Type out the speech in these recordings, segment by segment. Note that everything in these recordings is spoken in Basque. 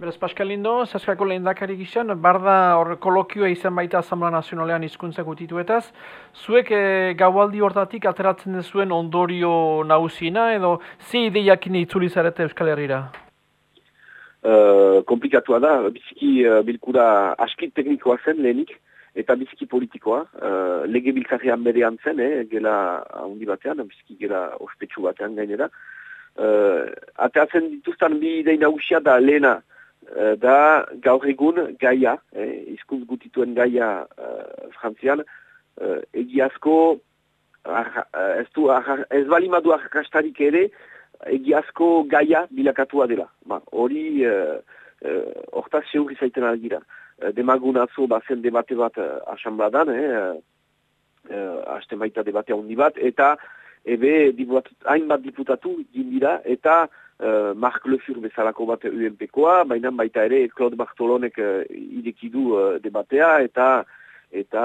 Beraz, Pascal Lindo, Zaskako lehen gizan, barda hor kolokioa izan baita Asamblea Nazionalean izkuntzak utituetaz. Zuek e, gaualdi hortatik ateratzen zuen ondorio nausina edo ze ideiakin itzuli zarete Euskal Herriera? Uh, komplikatua da, biziki uh, bilkura askit teknikoa zen lehenik, eta biziki politikoa. Uh, lege biltzarrian berean zen, eh, gela handi batean, biziki gela ospetsu batean gainera. Uh, ateratzen dituztan bi idei nagusia da lehena, Eh, da gaur egun gaia, eh, izkuntz gutituen gaia uh, frantzian, uh, egiazko, ez, du, ez bali madu arrakastarik ere, egiazko gaia bilakatua dela. Ba, hori, hortaz uh, uh, izaiten algira. Uh, demagun atzo bazen debate bat uh, asambladan, eh, uh, haste maita debate handi bat, eta ebe hainbat diputatu dira, eta uh, Mark Lefur bezalako bat UNP-koa, baina baita ere Claude Bartolonek uh, idekidu uh, debatea eta eta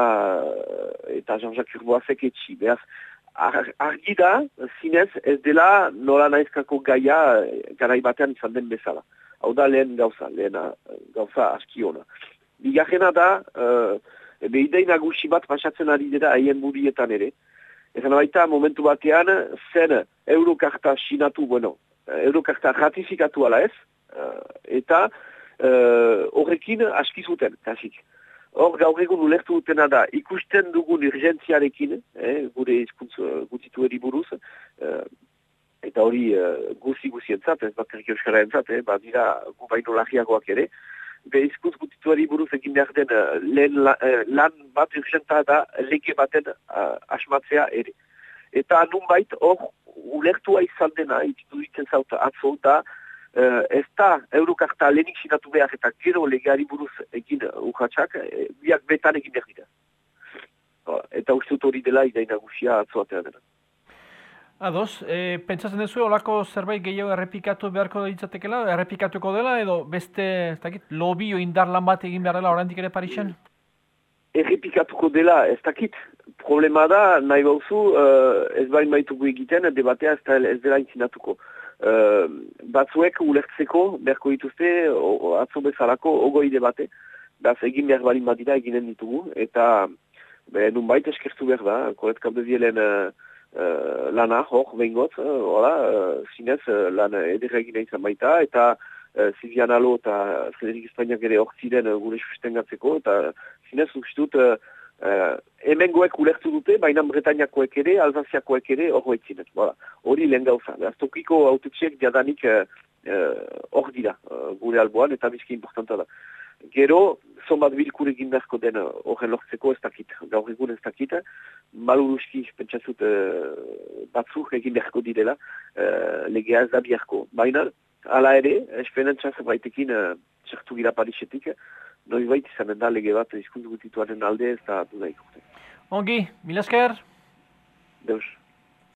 eta Jean-Jacques Urboazek etxi. Beaz, argi da, zinez, ez dela nola naizkako gaia garai batean izan den bezala. Hau da lehen gauza, lehen gauza aski hona. Bigarrena da, uh, ebe idei nagusi bat pasatzen ari dira haien burietan ere. Ezan baita, momentu batean, zen eurokarta sinatu, bueno, eurokarta ratifikatu ala ez, uh, eta uh, horrekin aski zuten, kasik. Hor gaur egun ulertu dutena da, ikusten dugun urgentziarekin, eh, gure izkuntz gutitu eriburuz, uh, eta hori uh, guzi guzientzat, ez bakarrik euskara entzat, eh, ba, dira gu baino lagiagoak ere, be izkuntz gutitu eriburuz egin behar den lehen la, uh, lan bat urgenta da lege baten uh, asmatzea ere. Eta nun bait, hor ulertua izan dena, ititu ditzen zauta atzo, da uh, ez da eurokarta lehenik sinatu behar eta gero legeari buruz egin urratxak, e, biak betan egin behar dira. Eta uste hori dela idaina guzia atzo atea dena. Ados, e, pentsatzen duzu, olako zerbait gehiago errepikatu beharko ditzatekela, errepikatuko dela, edo beste, ez dakit, lobio indar lan bat egin behar dela oraindik ere Parixen? Errepikatuko dela, ez dakit, problema da, nahi bauzu, uh, ez bain baituko egiten, debatea ez, da, ez dela intzinatuko. Uh, batzuek ulertzeko, berko dituzte, atzo bezalako, ogoi debate, da egin behar balin badira eginen ditugu, eta nun baita eskertu behar da, koret kabdezielen uh, uh, lana, hor, behingot, uh, uh, zinez, uh, lan edera egin izan baita, eta uh, Silvian Alo eta Frederik Espainiak ere hor ziren uh, gure sustengatzeko, eta zinez, ustut, uh, Uh, hemen ulertu dute, baina Bretañakoek ere, Alzaziakoek ere, hori etzinet. Hori lehen gauza. Tokiko autotsiek diadanik hor uh, dira, uh, gure alboan, eta bizki importanta da. Gero, zonbat bilkure gindarko den horren lortzeko ez dakit, gaur egun ez dakit, maluruski pentsazut uh, batzuk egin beharko direla, uh, legea ez da biharko. Baina, ala ere, espenentzaz baitekin uh, txartu gira parixetik, noi baita izan da lege bat gutituaren alde ez da du da Ongi, mila esker? Deus.